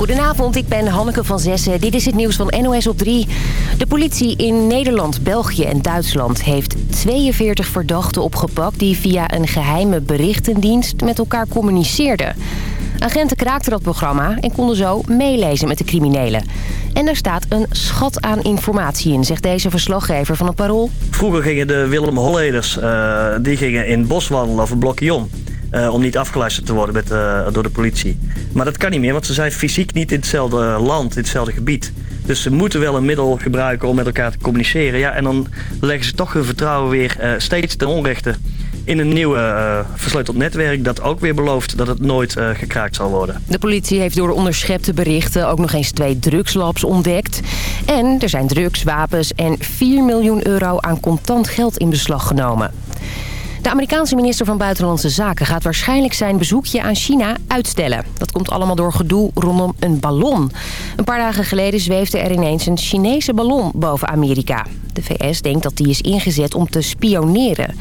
Goedenavond, ik ben Hanneke van Zessen. Dit is het nieuws van NOS op 3. De politie in Nederland, België en Duitsland heeft 42 verdachten opgepakt... die via een geheime berichtendienst met elkaar communiceerden. Agenten kraakten dat programma en konden zo meelezen met de criminelen. En er staat een schat aan informatie in, zegt deze verslaggever van het Parool. Vroeger gingen de Willem Holleders, uh, die gingen in bos wandelen of een om. Uh, om niet afgeluisterd te worden met, uh, door de politie. Maar dat kan niet meer, want ze zijn fysiek niet in hetzelfde land, in hetzelfde gebied. Dus ze moeten wel een middel gebruiken om met elkaar te communiceren. Ja, en dan leggen ze toch hun vertrouwen weer uh, steeds ten onrechte in een nieuw versleuteld netwerk... dat ook weer belooft dat het nooit gekraakt zal worden. De politie heeft door de onderschepte berichten ook nog eens twee drugslabs ontdekt. En er zijn drugs, wapens en 4 miljoen euro aan contant geld in beslag genomen. De Amerikaanse minister van Buitenlandse Zaken gaat waarschijnlijk zijn bezoekje aan China uitstellen. Dat komt allemaal door gedoe rondom een ballon. Een paar dagen geleden zweefde er ineens een Chinese ballon boven Amerika. De VS denkt dat die is ingezet om te spioneren.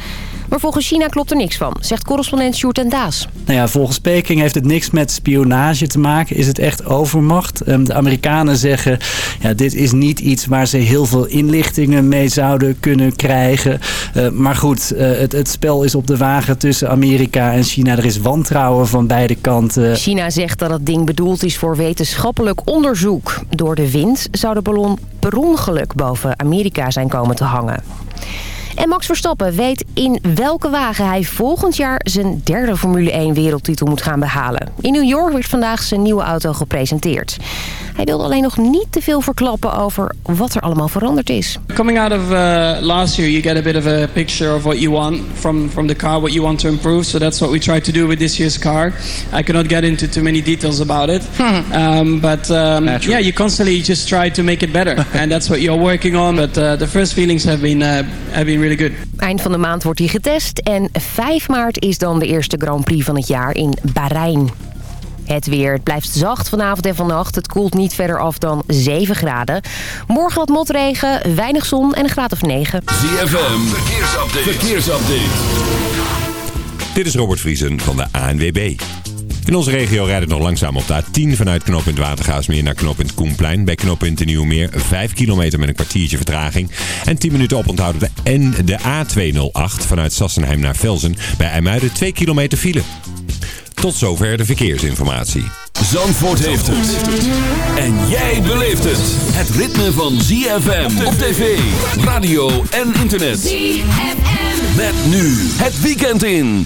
Maar volgens China klopt er niks van, zegt correspondent Sjoerd en Daas. Nou ja, volgens Peking heeft het niks met spionage te maken. Is het echt overmacht? De Amerikanen zeggen, ja, dit is niet iets waar ze heel veel inlichtingen mee zouden kunnen krijgen. Uh, maar goed, uh, het, het spel is op de wagen tussen Amerika en China. Er is wantrouwen van beide kanten. China zegt dat het ding bedoeld is voor wetenschappelijk onderzoek. Door de wind zou de ballon per ongeluk boven Amerika zijn komen te hangen. En Max Verstappen weet in welke wagen hij volgend jaar zijn derde Formule 1 wereldtitel moet gaan behalen. In New York werd vandaag zijn nieuwe auto gepresenteerd. Hij wilde alleen nog niet te veel verklappen over wat er allemaal veranderd is. Coming out of uh, last year, you get a bit of a picture of what you want from, from the car, what you want to improve. So that's what we try to do with this year's car. I cannot get into too many details about it. um, but um, yeah, you constantly just try to make it better. and that's what you're working on. But uh, the first feelings have been, uh, have been really good. Eind van de maand wordt hij getest. En 5 maart is dan de eerste Grand Prix van het jaar in Bahrein. Het weer. Het blijft zacht vanavond en vannacht. Het koelt niet verder af dan 7 graden. Morgen wat motregen, weinig zon en een graad of 9. ZFM, verkeersupdate. verkeersupdate. Dit is Robert Vriesen van de ANWB. In onze regio rijdt het nog langzaam op de A10 vanuit knooppunt Watergaasmeer naar knooppunt Koenplein. Bij knooppunt Nieuwmeer 5 kilometer met een kwartiertje vertraging. En 10 minuten oponthouden de, en de A208 vanuit Sassenheim naar Velzen. Bij IJmuiden 2 kilometer file. Tot zover de verkeersinformatie. Zandvoort heeft het. En jij beleeft het. Het ritme van ZFM op tv, radio en internet. ZFM. Met nu het weekend in.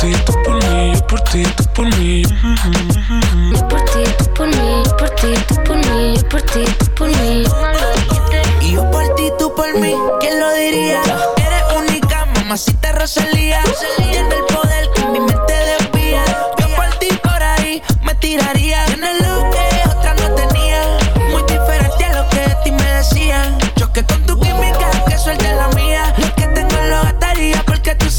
Ti, tú por mí, yo por ti, tú por mí. Yo por ti, tú por mí, yo por ti, tú por mí, yo por ti, tú por mí. Y yo por ti, tú por mí, ¿quién lo diría? Eres única, mamacita Rosalía. Tiene el poder que mi mente desvía. Yo por ti por ahí me tiraría. Tienes lo que otra no tenía. Muy diferente a lo que de ti me decían. Choque con tu química, que suelte la mía.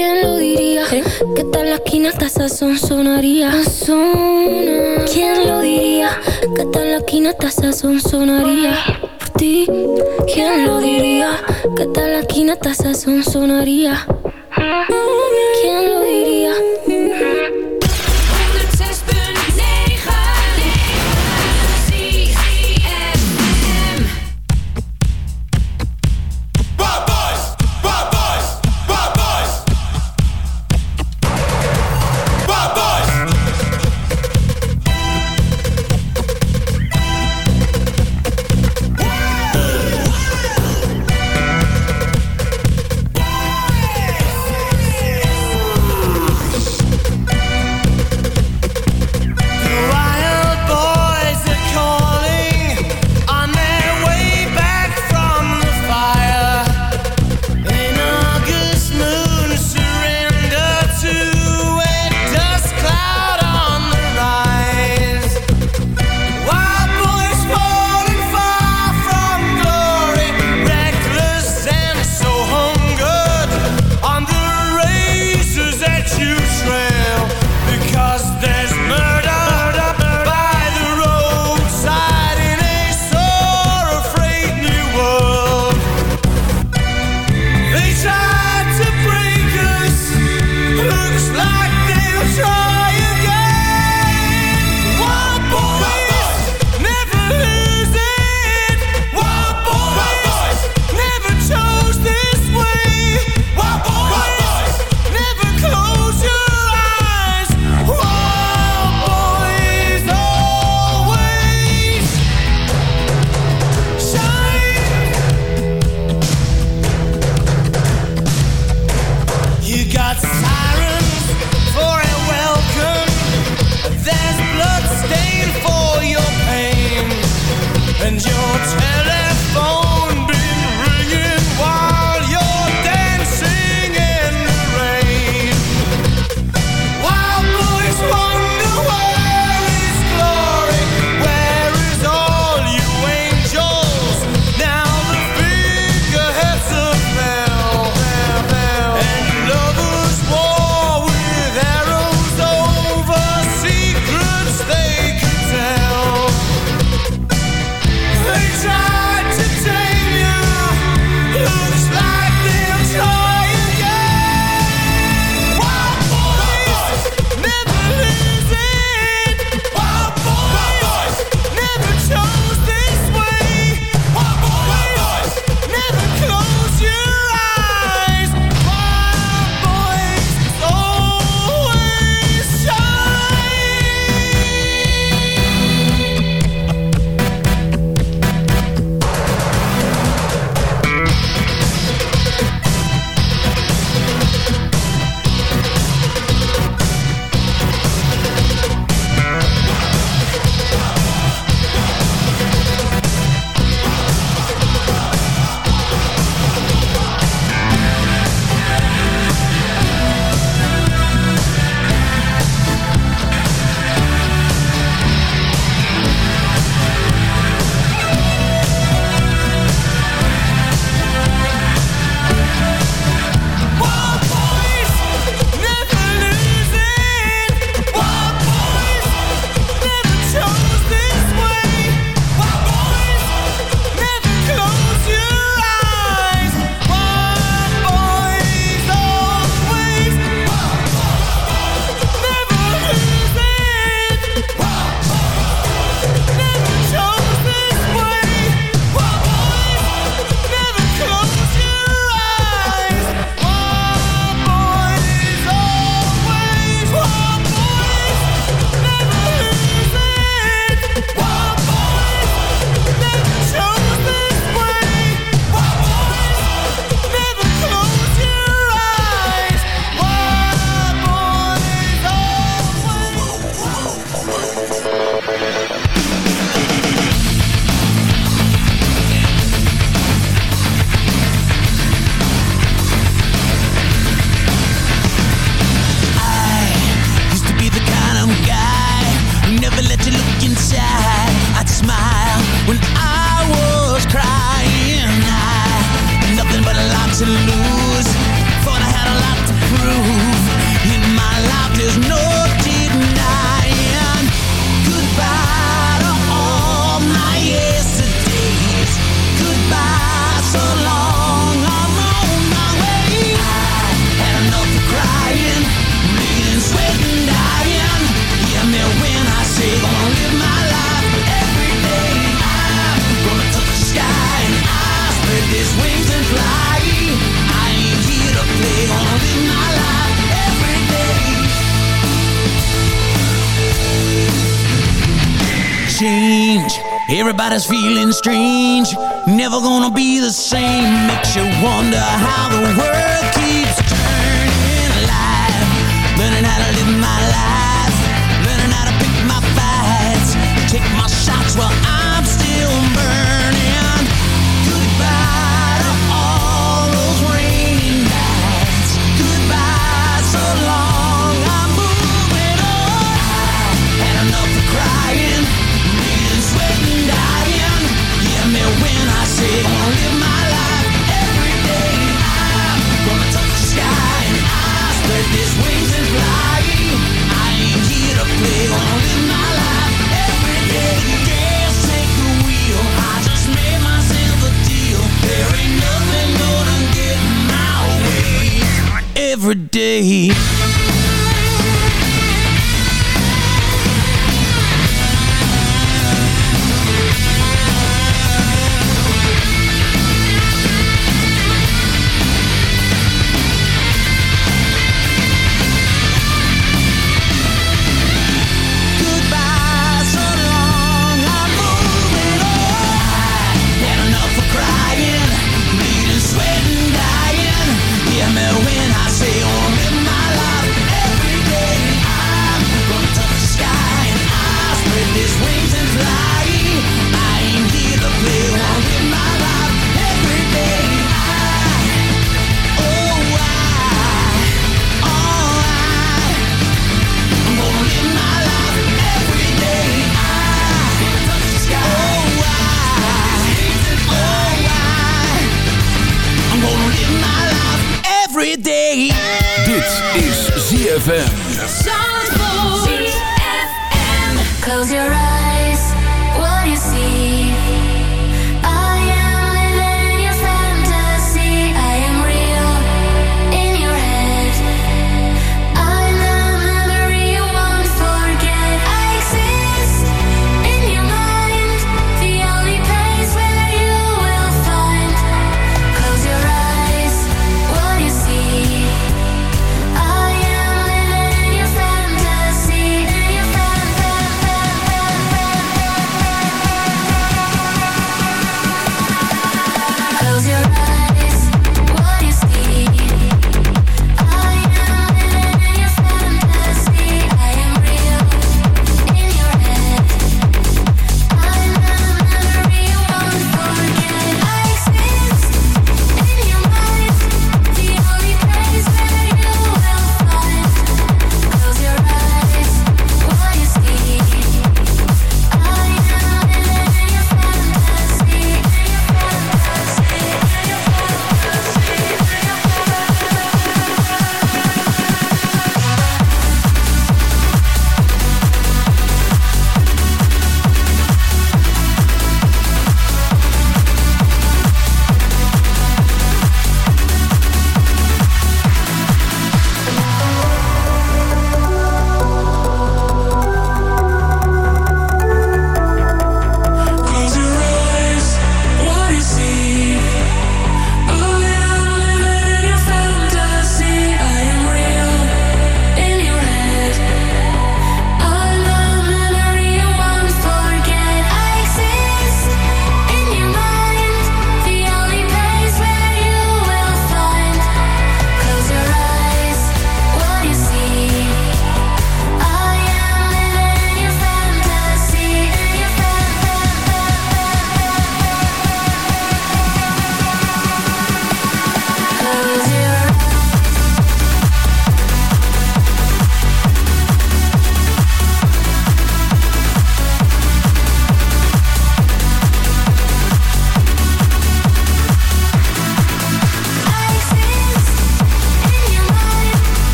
¿quién lo diría? Que tal la esquina hasta sazón sonaría. Sazona. ¿Quién lo diría? Que tal la esquina hasta sazón sonaría. Por ti, ¿quién lo diría? Que tal la esquina hasta sazón sonaría. ¿Quién lo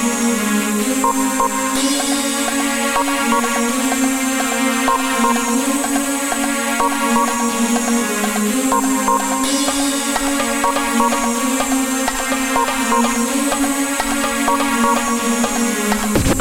Hello, baby. What's up? Mhm. Is that so? To know that she hurt you makes me feel bad. To know that she cheats you makes me feel so sad. I wish that your lips could be kissing mine. Mm, I give you a love sweeter than wine. Don't you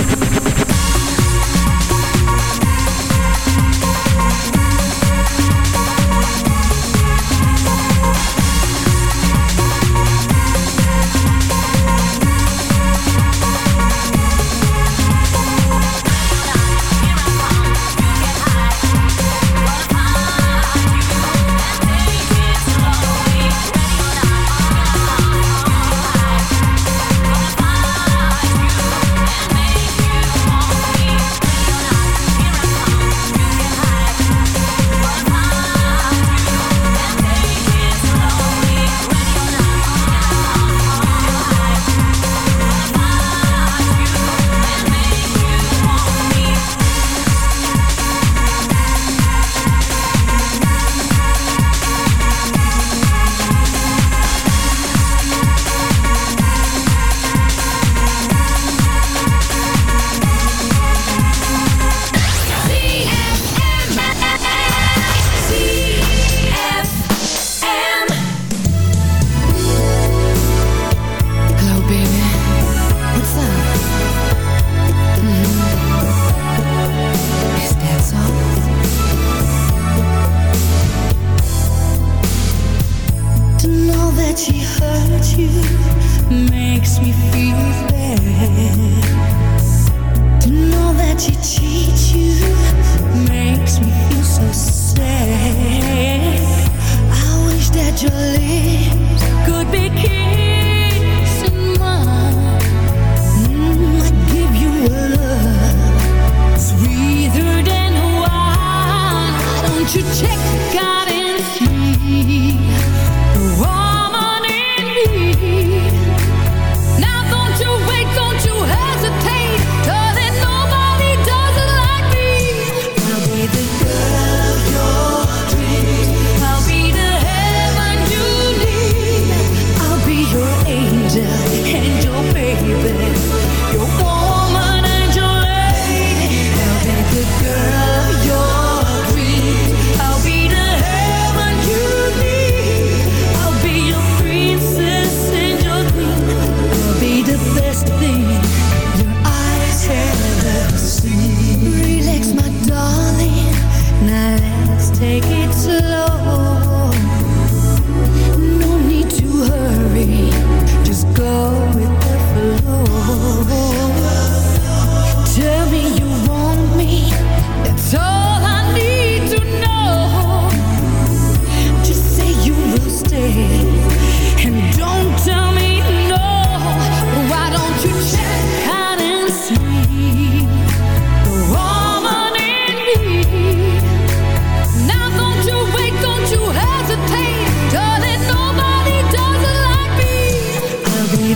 check out and see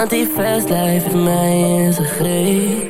Want die fast life heeft mij in zijn greep.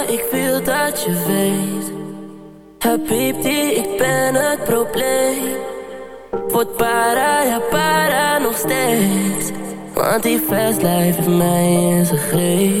ik wil dat je weet. Habibti, ik ben het probleem. Word para, ja para nog steeds. Want die fast life heeft mij in zijn greep.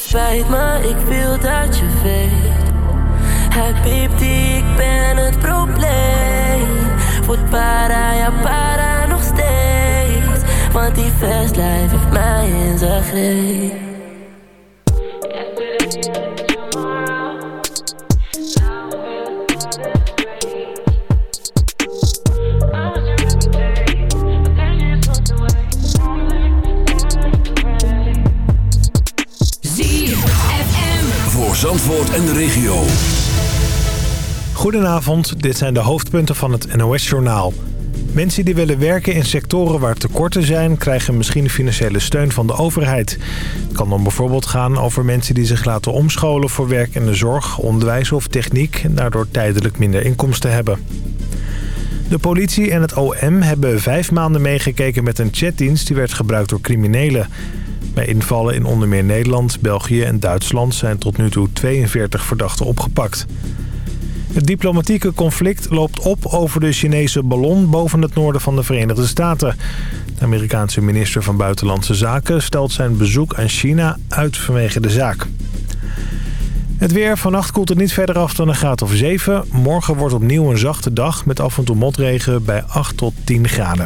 spijt me, ik wil dat je weet. Habibti, ik ben het probleem. Word para, ja para nog steeds. Want die fast life heeft mij in zijn greep. Zandvoort en de regio. Goedenavond, dit zijn de hoofdpunten van het NOS-journaal. Mensen die willen werken in sectoren waar tekorten zijn... krijgen misschien financiële steun van de overheid. Het kan dan bijvoorbeeld gaan over mensen die zich laten omscholen... voor werk in de zorg, onderwijs of techniek... en daardoor tijdelijk minder inkomsten hebben. De politie en het OM hebben vijf maanden meegekeken met een chatdienst... die werd gebruikt door criminelen. Bij invallen in onder meer Nederland, België en Duitsland... zijn tot nu toe 42 verdachten opgepakt. Het diplomatieke conflict loopt op over de Chinese ballon boven het noorden van de Verenigde Staten. De Amerikaanse minister van Buitenlandse Zaken stelt zijn bezoek aan China uit vanwege de zaak. Het weer. Vannacht koelt het niet verder af dan een graad of 7. Morgen wordt opnieuw een zachte dag met af en toe motregen bij 8 tot 10 graden.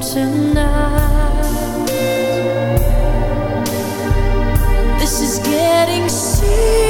Tonight. This is getting serious.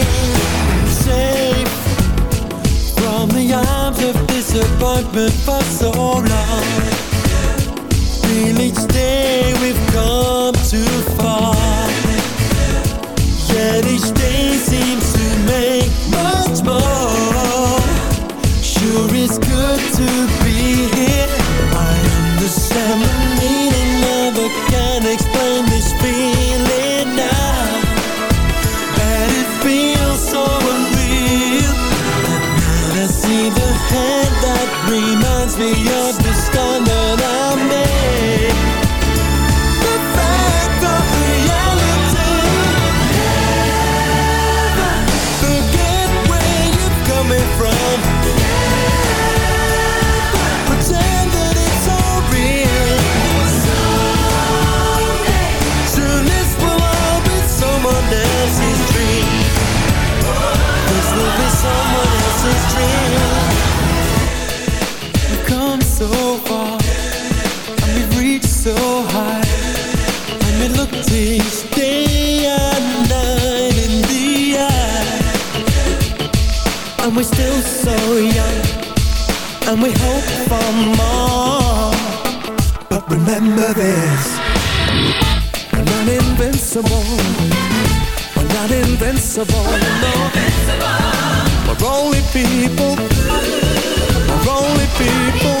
I've been for so lang. Will ik invincible. We're invincible. We're only people. We're only people.